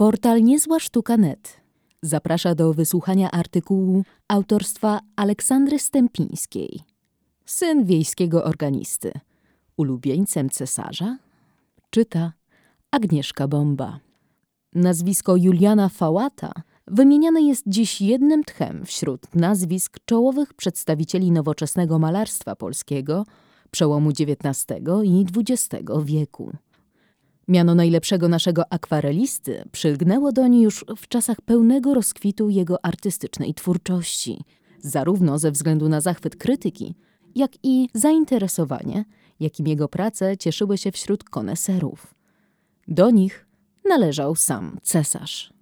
Portal Niezła Sztuka Net zaprasza do wysłuchania artykułu autorstwa Aleksandry Stępińskiej. Syn wiejskiego organisty. Ulubieńcem cesarza? Czyta Agnieszka Bomba. Nazwisko Juliana Fałata wymieniane jest dziś jednym tchem wśród nazwisk czołowych przedstawicieli nowoczesnego malarstwa polskiego przełomu XIX i XX wieku. Miano najlepszego naszego akwarelisty przylgnęło doń już w czasach pełnego rozkwitu jego artystycznej twórczości, zarówno ze względu na zachwyt krytyki, jak i zainteresowanie, jakim jego prace cieszyły się wśród koneserów. Do nich należał sam cesarz.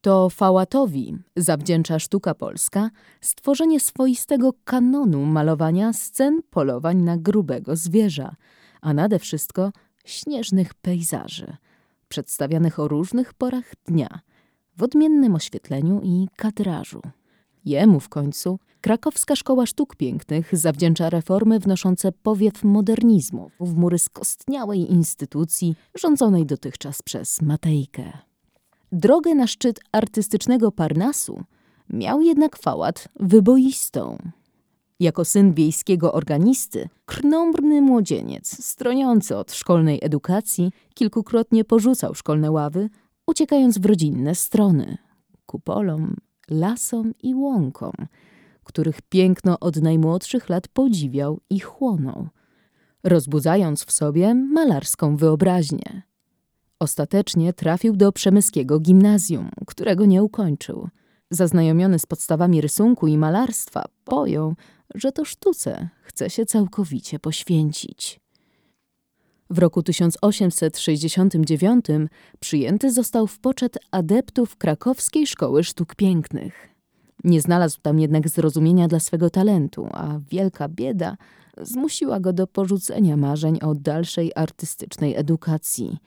To Fałatowi zawdzięcza sztuka polska stworzenie swoistego kanonu malowania scen polowań na grubego zwierza, a nade wszystko śnieżnych pejzaży, przedstawianych o różnych porach dnia, w odmiennym oświetleniu i kadrażu. Jemu w końcu krakowska Szkoła Sztuk Pięknych zawdzięcza reformy wnoszące powiew modernizmu w mury skostniałej instytucji rządzonej dotychczas przez Matejkę. Drogę na szczyt artystycznego Parnasu miał jednak Fałat wyboistą. Jako syn wiejskiego organisty, krnąbrny młodzieniec, stroniący od szkolnej edukacji, kilkukrotnie porzucał szkolne ławy, uciekając w rodzinne strony, ku polom, lasom i łąkom, których piękno od najmłodszych lat podziwiał i chłonął, rozbudzając w sobie malarską wyobraźnię. Ostatecznie trafił do przemyskiego gimnazjum, którego nie ukończył. Zaznajomiony z podstawami rysunku i malarstwa, pojął, że to sztuce chce się całkowicie poświęcić. W roku 1869 przyjęty został w poczet adeptów krakowskiej szkoły sztuk pięknych. Nie znalazł tam jednak zrozumienia dla swego talentu, a wielka bieda zmusiła go do porzucenia marzeń o dalszej artystycznej edukacji.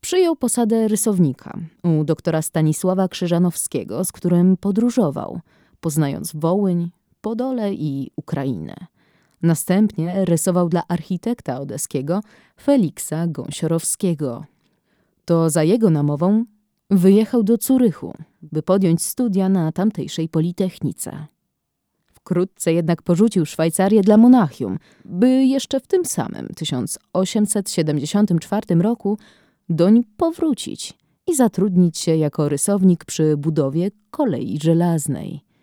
Przyjął posadę rysownika u doktora Stanisława Krzyżanowskiego, z którym podróżował, poznając Wołyń, Podole i Ukrainę. Następnie rysował dla architekta odeskiego Feliksa Gąsiorowskiego. To za jego namową wyjechał do Curychu, by podjąć studia na tamtejszej Politechnice. Wkrótce jednak porzucił Szwajcarię dla Monachium, by jeszcze w tym samym 1874 roku doń powrócić i zatrudnić się jako rysownik przy budowie kolei żelaznej.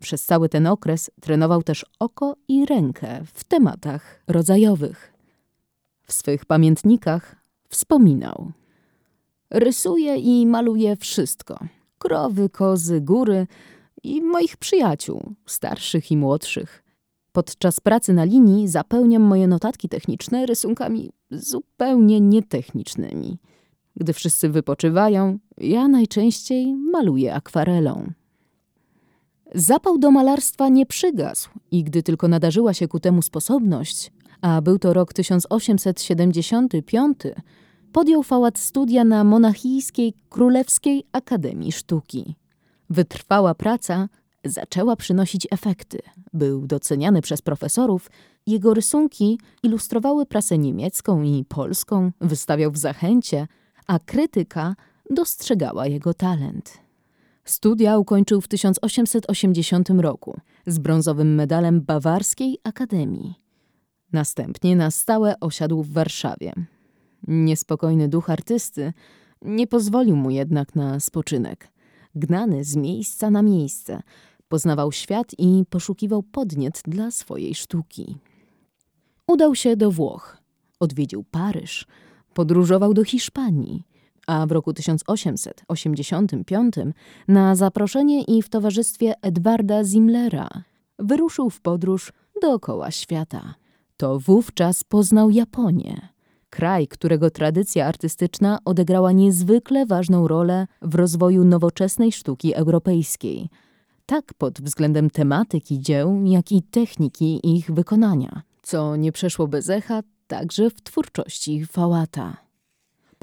Przez cały ten okres trenował też oko i rękę w tematach rodzajowych. W swych pamiętnikach wspominał: Rysuję i maluję wszystko: krowy, kozy, góry i moich przyjaciół, starszych i młodszych. Podczas pracy na linii zapełniam moje notatki techniczne rysunkami zupełnie nietechnicznymi. Gdy wszyscy wypoczywają, ja najczęściej maluję akwarelą. Zapał do malarstwa nie przygasł i gdy tylko nadarzyła się ku temu sposobność, a był to rok 1875, podjął Fałat studia na monachijskiej Królewskiej Akademii Sztuki. Wytrwała praca zaczęła przynosić efekty. Był doceniany przez profesorów, jego rysunki ilustrowały prasę niemiecką i polską, wystawiał w zachęcie, a krytyka dostrzegała jego talent. Studia ukończył w 1880 roku z brązowym medalem Bawarskiej Akademii. Następnie na stałe osiadł w Warszawie. Niespokojny duch artysty nie pozwolił mu jednak na spoczynek. Gnany z miejsca na miejsce, poznawał świat i poszukiwał podniet dla swojej sztuki. Udał się do Włoch, odwiedził Paryż, podróżował do Hiszpanii – a w roku 1885 na zaproszenie i w towarzystwie Edwarda Zimmlera wyruszył w podróż dookoła świata. To wówczas poznał Japonię, kraj, którego tradycja artystyczna odegrała niezwykle ważną rolę w rozwoju nowoczesnej sztuki europejskiej, tak pod względem tematyki dzieł, jak i techniki ich wykonania, co nie przeszło bez echa także w twórczości Fałata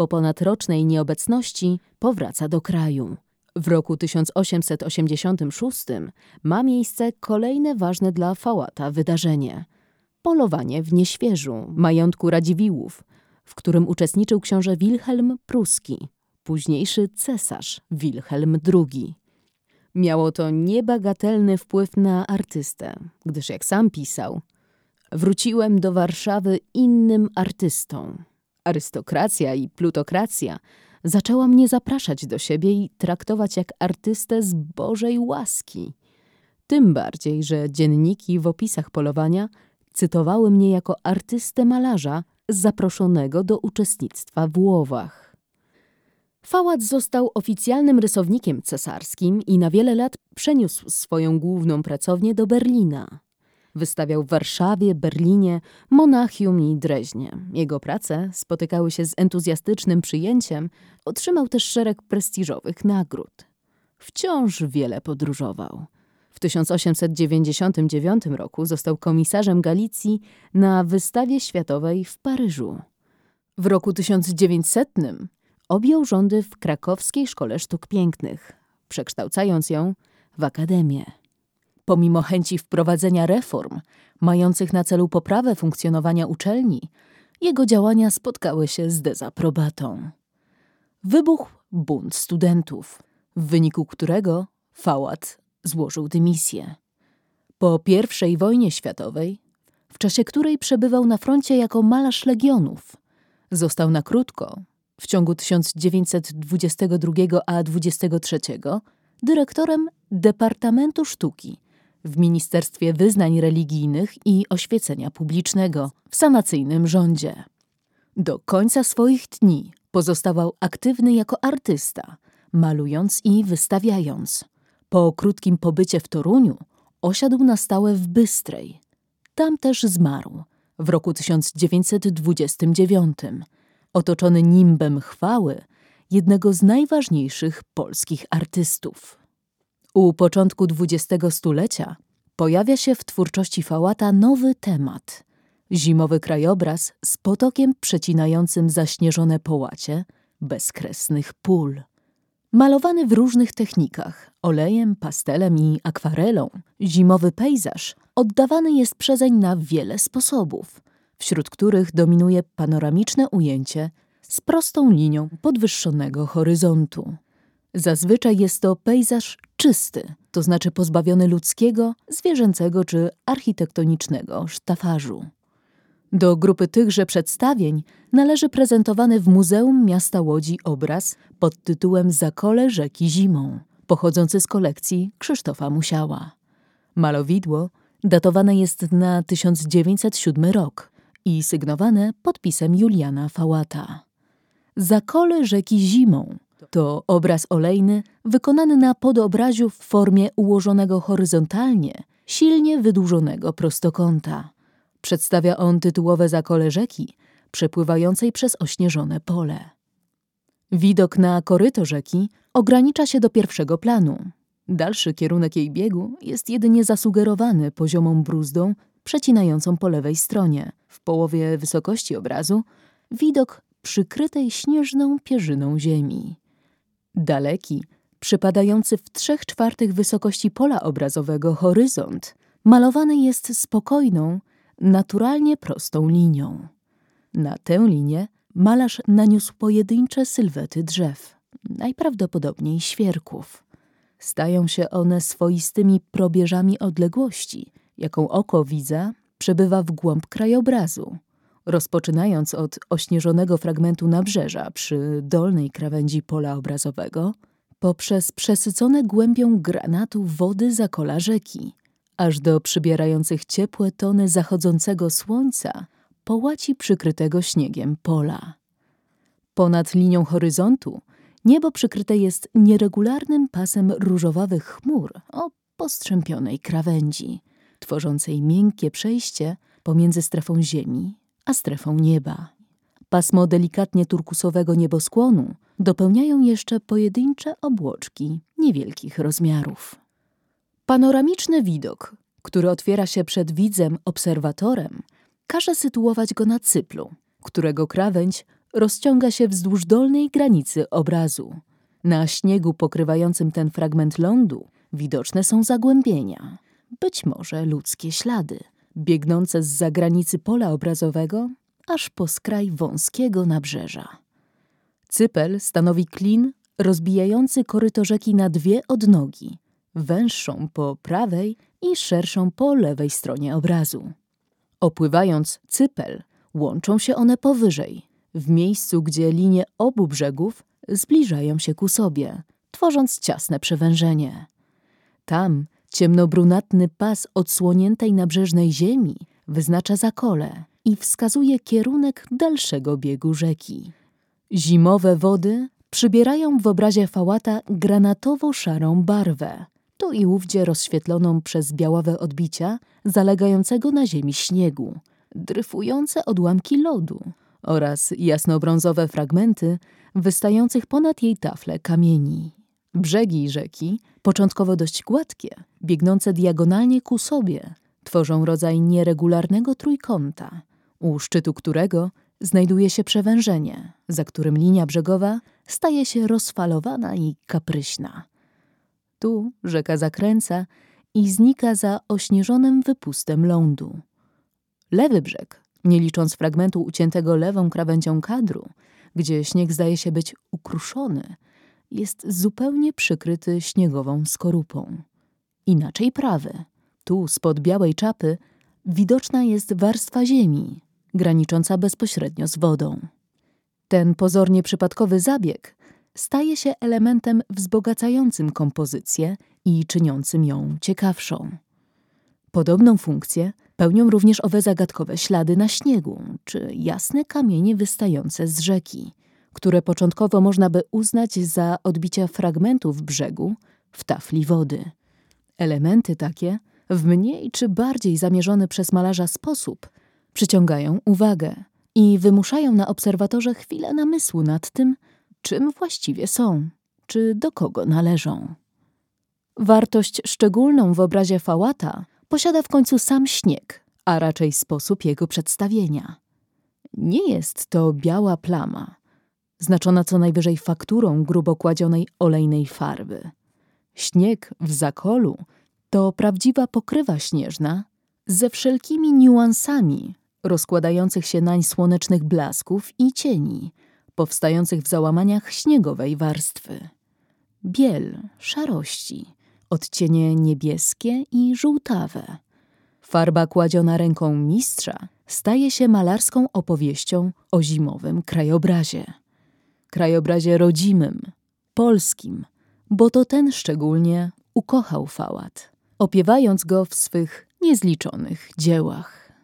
po ponadrocznej nieobecności powraca do kraju. W roku 1886 ma miejsce kolejne ważne dla Fałata wydarzenie. Polowanie w Nieświeżu, majątku Radziwiłłów, w którym uczestniczył książę Wilhelm Pruski, późniejszy cesarz Wilhelm II. Miało to niebagatelny wpływ na artystę, gdyż jak sam pisał, wróciłem do Warszawy innym artystą. Arystokracja i plutokracja zaczęła mnie zapraszać do siebie i traktować jak artystę z Bożej łaski. Tym bardziej, że dzienniki w opisach polowania cytowały mnie jako artystę malarza zaproszonego do uczestnictwa w łowach. Fałat został oficjalnym rysownikiem cesarskim i na wiele lat przeniósł swoją główną pracownię do Berlina. Wystawiał w Warszawie, Berlinie, Monachium i Dreźnie. Jego prace spotykały się z entuzjastycznym przyjęciem, otrzymał też szereg prestiżowych nagród. Wciąż wiele podróżował. W 1899 roku został komisarzem Galicji na wystawie światowej w Paryżu. W roku 1900 objął rządy w krakowskiej Szkole Sztuk Pięknych, przekształcając ją w akademię. Pomimo chęci wprowadzenia reform mających na celu poprawę funkcjonowania uczelni, jego działania spotkały się z dezaprobatą. Wybuchł bunt studentów, w wyniku którego Fałat złożył dymisję. Po I wojnie światowej, w czasie której przebywał na froncie jako malarz legionów, został na krótko, w ciągu 1922 a 23, dyrektorem Departamentu Sztuki w Ministerstwie Wyznań Religijnych i Oświecenia Publicznego w sanacyjnym rządzie. Do końca swoich dni pozostawał aktywny jako artysta, malując i wystawiając. Po krótkim pobycie w Toruniu osiadł na stałe w Bystrej. Tam też zmarł w roku 1929, otoczony nimbem chwały jednego z najważniejszych polskich artystów. U początku XX stulecia pojawia się w twórczości Fałata nowy temat zimowy krajobraz z potokiem przecinającym zaśnieżone połacie bezkresnych pól. Malowany w różnych technikach olejem, pastelem i akwarelą, zimowy pejzaż oddawany jest przezeń na wiele sposobów, wśród których dominuje panoramiczne ujęcie z prostą linią podwyższonego horyzontu. Zazwyczaj jest to pejzaż czysty, to znaczy pozbawiony ludzkiego, zwierzęcego czy architektonicznego sztafarzu. Do grupy tychże przedstawień należy prezentowany w Muzeum Miasta Łodzi obraz pod tytułem Zakole rzeki zimą, pochodzący z kolekcji Krzysztofa Musiała. Malowidło datowane jest na 1907 rok i sygnowane podpisem Juliana Fałata. Zakole rzeki zimą to obraz olejny wykonany na podobraziu w formie ułożonego horyzontalnie, silnie wydłużonego prostokąta. Przedstawia on tytułowe zakole rzeki, przepływającej przez ośnieżone pole. Widok na koryto rzeki ogranicza się do pierwszego planu. Dalszy kierunek jej biegu jest jedynie zasugerowany poziomą bruzdą przecinającą po lewej stronie. W połowie wysokości obrazu widok przykrytej śnieżną pierzyną ziemi. Daleki, przypadający w trzech czwartych wysokości pola obrazowego horyzont, malowany jest spokojną, naturalnie prostą linią. Na tę linię malarz naniósł pojedyncze sylwety drzew, najprawdopodobniej świerków. Stają się one swoistymi probieżami odległości, jaką oko widza przebywa w głąb krajobrazu, rozpoczynając od ośnieżonego fragmentu nabrzeża przy dolnej krawędzi pola obrazowego, poprzez przesycone głębią granatu wody zakola rzeki, aż do przybierających ciepłe tony zachodzącego słońca połaci przykrytego śniegiem pola. Ponad linią horyzontu niebo przykryte jest nieregularnym pasem różowawych chmur o postrzępionej krawędzi, tworzącej miękkie przejście pomiędzy strefą ziemi a strefą nieba. Pasmo delikatnie turkusowego nieboskłonu dopełniają jeszcze pojedyncze obłoczki niewielkich rozmiarów. Panoramiczny widok, który otwiera się przed widzem obserwatorem, każe sytuować go na cyplu, którego krawędź rozciąga się wzdłuż dolnej granicy obrazu. Na śniegu pokrywającym ten fragment lądu widoczne są zagłębienia, być może ludzkie ślady, biegnące z zagranicy pola obrazowego aż po skraj wąskiego nabrzeża. Cypel stanowi klin rozbijający koryto rzeki na dwie odnogi, węższą po prawej i szerszą po lewej stronie obrazu. Opływając cypel, łączą się one powyżej, w miejscu, gdzie linie obu brzegów zbliżają się ku sobie, tworząc ciasne przewężenie. Tam ciemnobrunatny pas odsłoniętej nabrzeżnej ziemi wyznacza zakole i wskazuje kierunek dalszego biegu rzeki. Zimowe wody przybierają w obrazie fałata granatowo-szarą barwę, tu i ówdzie rozświetloną przez białawe odbicia zalegającego na ziemi śniegu, dryfujące odłamki lodu oraz jasnobrązowe fragmenty wystających ponad jej tafle kamieni. Brzegi rzeki, początkowo dość gładkie, biegnące diagonalnie ku sobie, tworzą rodzaj nieregularnego trójkąta, u szczytu którego znajduje się przewężenie, za którym linia brzegowa staje się rozfalowana i kapryśna. Tu rzeka zakręca i znika za ośnieżonym wypustem lądu. Lewy brzeg, nie licząc fragmentu uciętego lewą krawędzią kadru, gdzie śnieg zdaje się być ukruszony, jest zupełnie przykryty śniegową skorupą. Inaczej prawy. Tu, spod białej czapy, widoczna jest warstwa ziemi, granicząca bezpośrednio z wodą. Ten pozornie przypadkowy zabieg staje się elementem wzbogacającym kompozycję i czyniącym ją ciekawszą. Podobną funkcję pełnią również owe zagadkowe ślady na śniegu, czy jasne kamienie wystające z rzeki, które początkowo można by uznać za odbicia fragmentów brzegu w tafli wody. Elementy takie, w mniej czy bardziej zamierzony przez malarza sposób, przyciągają uwagę i wymuszają na obserwatorze chwilę namysłu nad tym, czym właściwie są, czy do kogo należą. Wartość szczególną w obrazie Fałata posiada w końcu sam śnieg, a raczej sposób jego przedstawienia. Nie jest to biała plama, znaczona co najwyżej fakturą grubo kładzionej olejnej farby. Śnieg w zakolu to prawdziwa pokrywa śnieżna ze wszelkimi niuansami rozkładających się nań słonecznych blasków i cieni, powstających w załamaniach śniegowej warstwy. Biel, szarości, odcienie niebieskie i żółtawe. Farba kładziona ręką mistrza staje się malarską opowieścią o zimowym krajobrazie. Krajobrazie rodzimym, polskim, bo to ten szczególnie ukochał Fałat, opiewając go w swych niezliczonych dziełach.